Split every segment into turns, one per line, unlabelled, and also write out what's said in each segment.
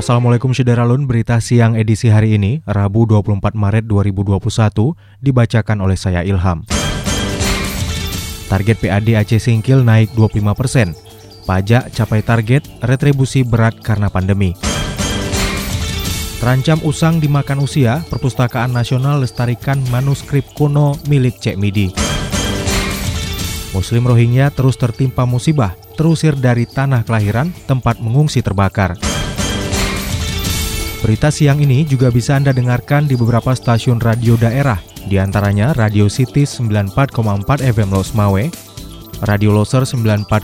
Assalamualaikum Syederalun, berita siang edisi hari ini, Rabu 24 Maret 2021, dibacakan oleh saya Ilham. Target PAD Aceh Singkil naik 25 persen. Pajak capai target, retribusi berat karena pandemi. Terancam usang dimakan usia, Perpustakaan Nasional lestarikan manuskrip kuno milik Cek Midi. Muslim Rohingya terus tertimpa musibah, terusir dari tanah kelahiran, tempat mengungsi terbakar. Berita siang ini juga bisa Anda dengarkan di beberapa stasiun radio daerah, di antaranya Radio City 94,4 FM Los Mawe, Radio Loser 94,60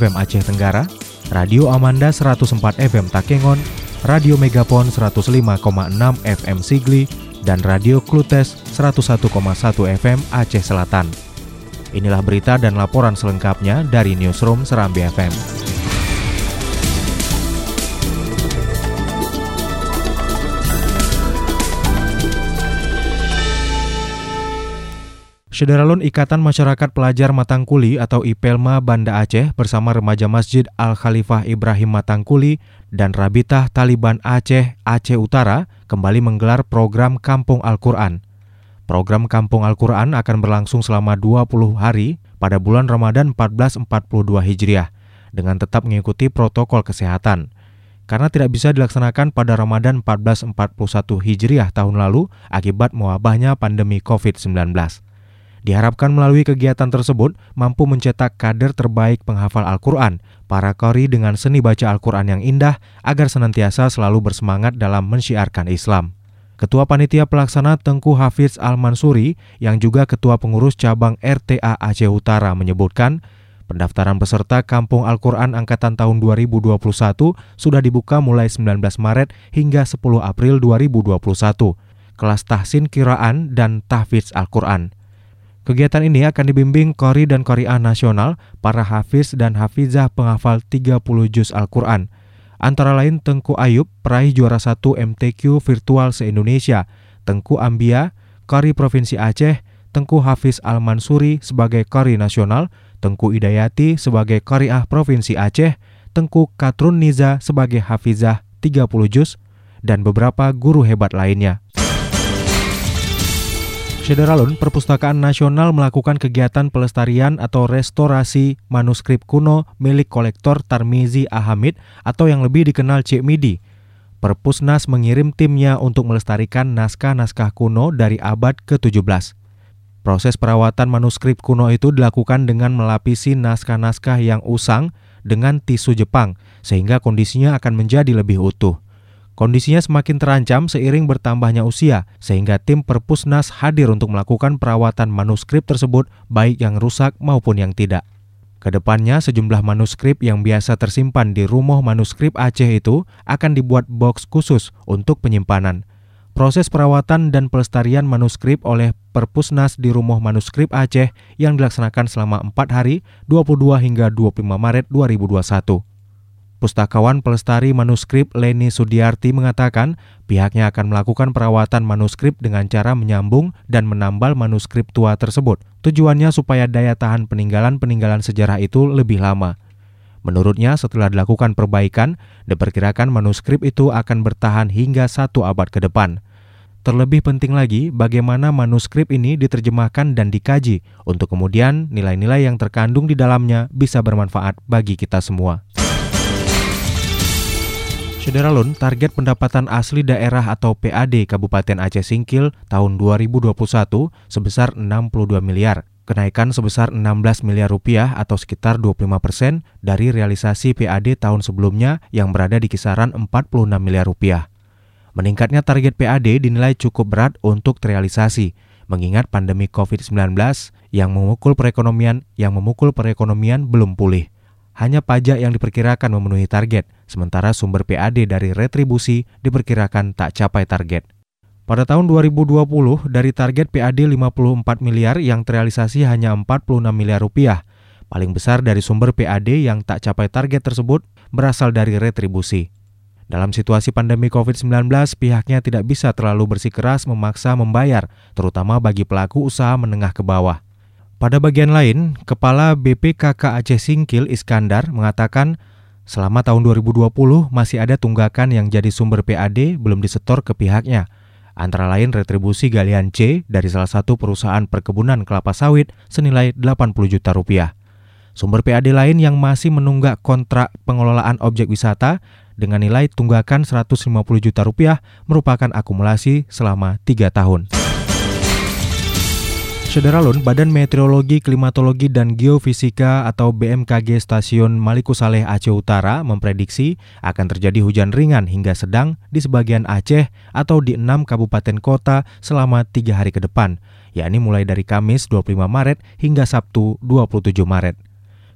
FM Aceh Tenggara, Radio Amanda 104 FM Takengon, Radio Megapon 105,6 FM Sigli, dan Radio Klutes 101,1 FM Aceh Selatan. Inilah berita dan laporan selengkapnya dari Newsroom Serambi FM. Sederalun Ikatan Masyarakat Pelajar Matangkuli atau IPELMA Banda Aceh bersama remaja Masjid Al-Khalifah Ibrahim Matangkuli dan Rabitah Taliban Aceh Aceh Utara kembali menggelar program Kampung Al-Quran. Program Kampung Al-Quran akan berlangsung selama 20 hari pada bulan Ramadan 1442 Hijriah dengan tetap mengikuti protokol kesehatan. Karena tidak bisa dilaksanakan pada Ramadan 1441 Hijriah tahun lalu akibat mewabahnya pandemi COVID-19. Diharapkan melalui kegiatan tersebut mampu mencetak kader terbaik penghafal Al-Quran, para kori dengan seni baca Al-Quran yang indah agar senantiasa selalu bersemangat dalam mensyiarkan Islam. Ketua Panitia Pelaksana Tengku Hafiz Al-Mansuri yang juga Ketua Pengurus Cabang RTA Aceh Utara menyebutkan, pendaftaran peserta Kampung Al-Quran Angkatan tahun 2021 sudah dibuka mulai 19 Maret hingga 10 April 2021, kelas tahsin kiraan dan tahfiz Al-Quran. Kegiatan ini akan dibimbing Kori dan Koriah Nasional, para hafiz dan hafizah penghafal 30 juz Al-Quran. Antara lain Tengku Ayub, peraih juara 1 MTQ virtual se-Indonesia, Tengku Ambia, Kori Provinsi Aceh, Tengku Hafiz Al-Mansuri sebagai Kori Nasional, Tengku Idayati sebagai Koriah Provinsi Aceh, Tengku Katrun Niza sebagai Hafizah 30 juz, dan beberapa guru hebat lainnya. Sederalun, Perpustakaan Nasional melakukan kegiatan pelestarian atau restorasi manuskrip kuno milik kolektor Tarmizi Ahamid atau yang lebih dikenal Cik Midi. Perpusnas mengirim timnya untuk melestarikan naskah-naskah kuno dari abad ke-17. Proses perawatan manuskrip kuno itu dilakukan dengan melapisi naskah-naskah yang usang dengan tisu Jepang, sehingga kondisinya akan menjadi lebih utuh. Kondisinya semakin terancam seiring bertambahnya usia, sehingga tim Perpusnas hadir untuk melakukan perawatan manuskrip tersebut, baik yang rusak maupun yang tidak. Ke depannya, sejumlah manuskrip yang biasa tersimpan di rumah manuskrip Aceh itu akan dibuat box khusus untuk penyimpanan. Proses perawatan dan pelestarian manuskrip oleh Perpusnas di rumah manuskrip Aceh yang dilaksanakan selama 4 hari 22 hingga 25 Maret 2021. Pustakawan Pelestari Manuskrip Leni Sudiarti mengatakan pihaknya akan melakukan perawatan manuskrip dengan cara menyambung dan menambal manuskrip tua tersebut. Tujuannya supaya daya tahan peninggalan-peninggalan sejarah itu lebih lama. Menurutnya, setelah dilakukan perbaikan, diperkirakan manuskrip itu akan bertahan hingga satu abad ke depan. Terlebih penting lagi, bagaimana manuskrip ini diterjemahkan dan dikaji, untuk kemudian nilai-nilai yang terkandung di dalamnya bisa bermanfaat bagi kita semua. Sederalun, target pendapatan asli daerah atau PAD Kabupaten Aceh Singkil tahun 2021 sebesar 62 miliar. Kenaikan sebesar 16 miliar rupiah atau sekitar 25 persen dari realisasi PAD tahun sebelumnya yang berada di kisaran 46 miliar rupiah. Meningkatnya target PAD dinilai cukup berat untuk terrealisasi, mengingat pandemi COVID-19 yang memukul perekonomian yang memukul perekonomian belum pulih. hanya pajak yang diperkirakan memenuhi target, sementara sumber PAD dari retribusi diperkirakan tak capai target. Pada tahun 2020, dari target PAD 54 miliar yang terrealisasi hanya 46 miliar rupiah. Paling besar dari sumber PAD yang tak capai target tersebut berasal dari retribusi. Dalam situasi pandemi COVID-19, pihaknya tidak bisa terlalu bersikeras memaksa membayar, terutama bagi pelaku usaha menengah ke bawah. Pada bagian lain, Kepala BPKK Aceh Singkil Iskandar mengatakan selama tahun 2020 masih ada tunggakan yang jadi sumber PAD belum disetor ke pihaknya. Antara lain retribusi galian C dari salah satu perusahaan perkebunan kelapa sawit senilai 80 juta rupiah. Sumber PAD lain yang masih menunggak kontrak pengelolaan objek wisata dengan nilai tunggakan 150 juta rupiah merupakan akumulasi selama tiga tahun. Sederalun, Badan Meteorologi, Klimatologi, dan Geofisika atau BMKG Stasiun Maliku Saleh Aceh Utara memprediksi akan terjadi hujan ringan hingga sedang di sebagian Aceh atau di enam kabupaten kota selama tiga hari ke depan, yakni mulai dari Kamis 25 Maret hingga Sabtu 27 Maret.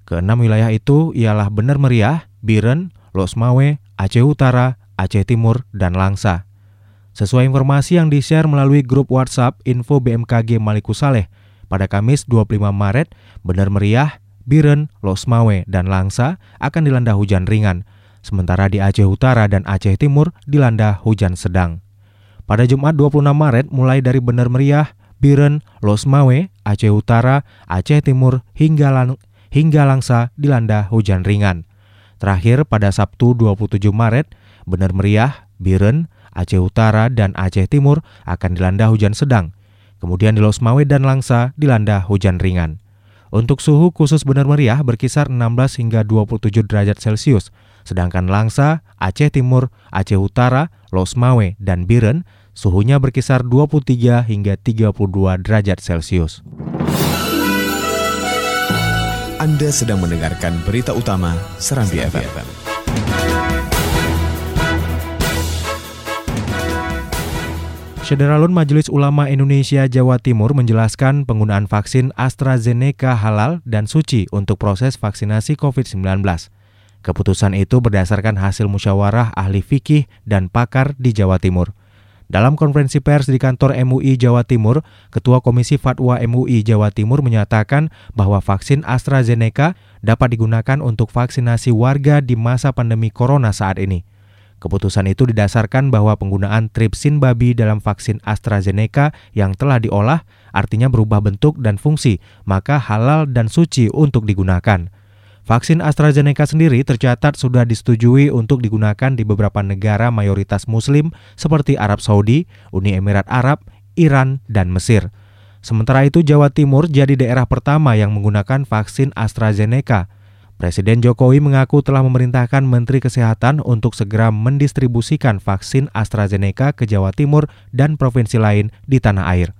Keenam wilayah itu ialah Bener Meriah, Biren, Losmawe, Aceh Utara, Aceh Timur, dan Langsa. Sesuai informasi yang di-share melalui grup WhatsApp Info BMKG Maliku Saleh, pada Kamis 25 Maret, Bener Meriah, Biren, Losmawe, dan Langsa akan dilanda hujan ringan, sementara di Aceh Utara dan Aceh Timur dilanda hujan sedang. Pada Jumat 26 Maret, mulai dari Bener Meriah, Biren, Losmawe, Aceh Utara, Aceh Timur, hingga, Lang hingga Langsa dilanda hujan ringan. Terakhir pada Sabtu 27 Maret, Bener Meriah, Biren, Aceh Utara, dan Aceh Timur akan dilanda hujan sedang. Kemudian di Losmawe dan Langsa dilanda hujan ringan. Untuk suhu khusus Bener Meriah berkisar 16 hingga 27 derajat Celcius, sedangkan Langsa, Aceh Timur, Aceh Utara, Losmawe, dan Biren suhunya berkisar 23 hingga 32 derajat Celcius.
Anda sedang mendengarkan berita utama Serambi, Serambi FM.
Sederalun Majelis Ulama Indonesia Jawa Timur menjelaskan penggunaan vaksin AstraZeneca halal dan suci untuk proses vaksinasi COVID-19. Keputusan itu berdasarkan hasil musyawarah ahli fikih dan pakar di Jawa Timur. Dalam konferensi pers di kantor MUI Jawa Timur, Ketua Komisi Fatwa MUI Jawa Timur menyatakan bahwa vaksin AstraZeneca dapat digunakan untuk vaksinasi warga di masa pandemi corona saat ini. Keputusan itu didasarkan bahwa penggunaan tripsin babi dalam vaksin AstraZeneca yang telah diolah artinya berubah bentuk dan fungsi, maka halal dan suci untuk digunakan. Vaksin AstraZeneca sendiri tercatat sudah disetujui untuk digunakan di beberapa negara mayoritas Muslim seperti Arab Saudi, Uni Emirat Arab, Iran, dan Mesir. Sementara itu, Jawa Timur jadi daerah pertama yang menggunakan vaksin AstraZeneca. Presiden Jokowi mengaku telah memerintahkan Menteri Kesehatan untuk segera mendistribusikan vaksin AstraZeneca ke Jawa Timur dan provinsi lain di tanah air.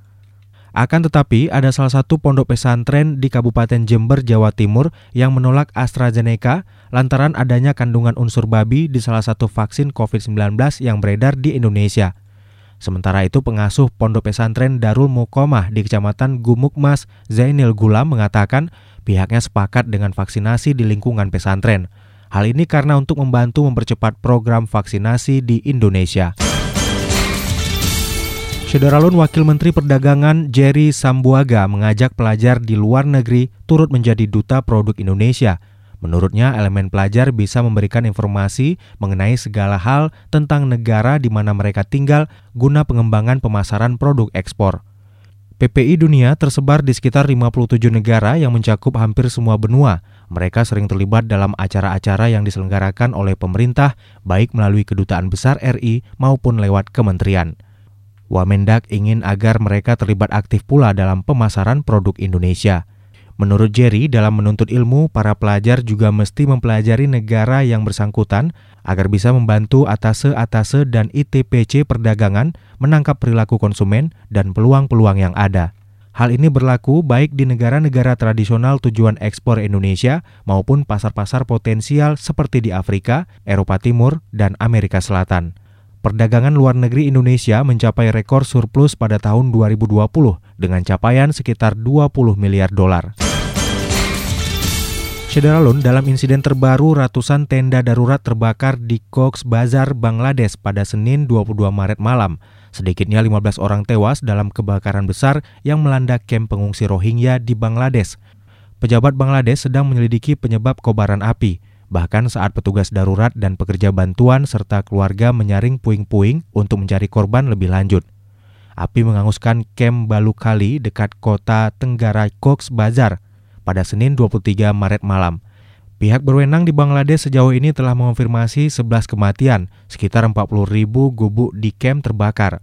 Akan tetapi, ada salah satu pondok pesantren di Kabupaten Jember, Jawa Timur yang menolak AstraZeneca lantaran adanya kandungan unsur babi di salah satu vaksin COVID-19 yang beredar di Indonesia. Sementara itu, pengasuh pondok pesantren Darul Mukomah di Kecamatan Gumukmas, Zainil Gulam mengatakan pihaknya sepakat dengan vaksinasi di lingkungan pesantren. Hal ini karena untuk membantu mempercepat program vaksinasi di Indonesia. Sederalun Wakil Menteri Perdagangan Jerry Sambuaga mengajak pelajar di luar negeri turut menjadi duta produk Indonesia. Menurutnya, elemen pelajar bisa memberikan informasi mengenai segala hal tentang negara di mana mereka tinggal guna pengembangan pemasaran produk ekspor. PPI Dunia tersebar di sekitar 57 negara yang mencakup hampir semua benua. Mereka sering terlibat dalam acara-acara yang diselenggarakan oleh pemerintah, baik melalui kedutaan besar RI maupun lewat kementerian. Wamendak ingin agar mereka terlibat aktif pula dalam pemasaran produk Indonesia. Menurut Jerry, dalam menuntut ilmu, para pelajar juga mesti mempelajari negara yang bersangkutan agar bisa membantu atase-atase dan ITPC perdagangan menangkap perilaku konsumen dan peluang-peluang yang ada. Hal ini berlaku baik di negara-negara tradisional tujuan ekspor Indonesia maupun pasar-pasar potensial seperti di Afrika, Eropa Timur, dan Amerika Selatan perdagangan luar negeri Indonesia mencapai rekor surplus pada tahun 2020 dengan capaian sekitar 20 miliar dolar. Syederalun, dalam insiden terbaru ratusan tenda darurat terbakar di Cox Bazar, Bangladesh pada Senin 22 Maret malam. Sedikitnya 15 orang tewas dalam kebakaran besar yang melanda kamp pengungsi Rohingya di Bangladesh. Pejabat Bangladesh sedang menyelidiki penyebab kobaran api. Bahkan saat petugas darurat dan pekerja bantuan serta keluarga menyaring puing-puing untuk mencari korban lebih lanjut. Api menghanguskan kamp Balukali dekat kota Tenggara Cox Bazar pada Senin 23 Maret malam. Pihak berwenang di Bangladesh sejauh ini telah mengonfirmasi 11 kematian, sekitar 40 ribu gubuk di kem terbakar.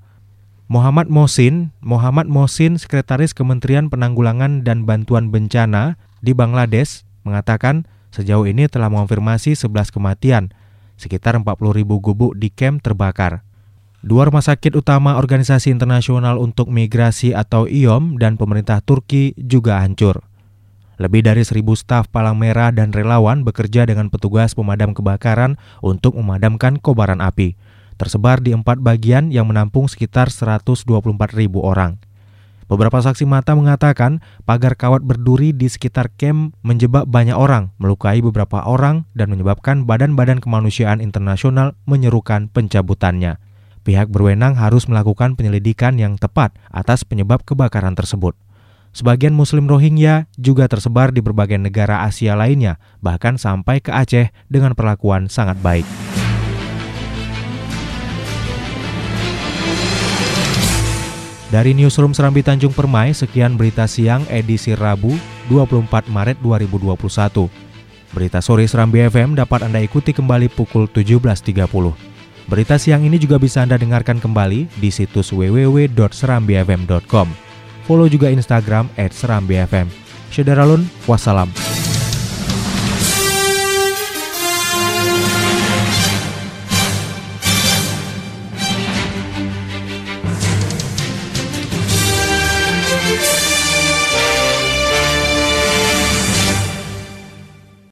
Muhammad Mosin, Muhammad Mosin, Sekretaris Kementerian Penanggulangan dan Bantuan Bencana di Bangladesh, mengatakan sejauh ini telah mengonfirmasi 11 kematian, sekitar 40 ribu gubuk di kem terbakar. Dua rumah sakit utama Organisasi Internasional untuk Migrasi atau IOM dan pemerintah Turki juga hancur. Lebih dari seribu staf palang merah dan relawan bekerja dengan petugas pemadam kebakaran untuk memadamkan kobaran api. Tersebar di empat bagian yang menampung sekitar 124 ribu orang. Beberapa saksi mata mengatakan pagar kawat berduri di sekitar kem menjebak banyak orang, melukai beberapa orang, dan menyebabkan badan-badan kemanusiaan internasional menyerukan pencabutannya. Pihak berwenang harus melakukan penyelidikan yang tepat atas penyebab kebakaran tersebut. Sebagian Muslim Rohingya juga tersebar di berbagai negara Asia lainnya, bahkan sampai ke Aceh dengan perlakuan sangat baik. Dari Newsroom Serambi Tanjung Permai, sekian berita siang edisi Rabu 24 Maret 2021. Berita sore Serambi FM dapat Anda ikuti kembali pukul 17.30. Berita siang ini juga bisa Anda dengarkan kembali di situs www.serambifm.com. Follow juga Instagram at Serambi FM. Syederalun, wassalam.